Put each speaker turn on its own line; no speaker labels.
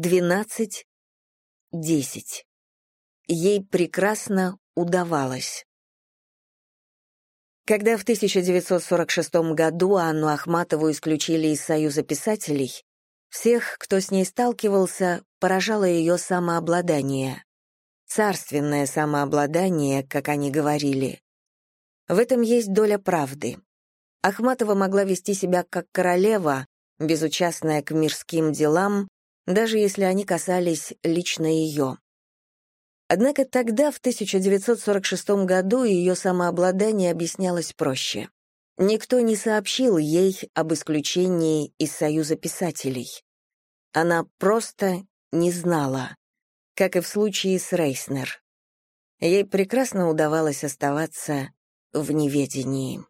12, 10. Ей прекрасно удавалось. Когда в 1946 году Анну Ахматову исключили из Союза писателей, всех, кто с ней сталкивался, поражало ее самообладание. Царственное самообладание, как они говорили. В этом есть доля правды. Ахматова могла вести себя как королева, безучастная к мирским делам, даже если они касались лично ее. Однако тогда, в 1946 году, ее самообладание объяснялось проще. Никто не сообщил ей об исключении из Союза писателей. Она просто не знала, как и в случае с Рейснер. Ей прекрасно удавалось оставаться в неведении.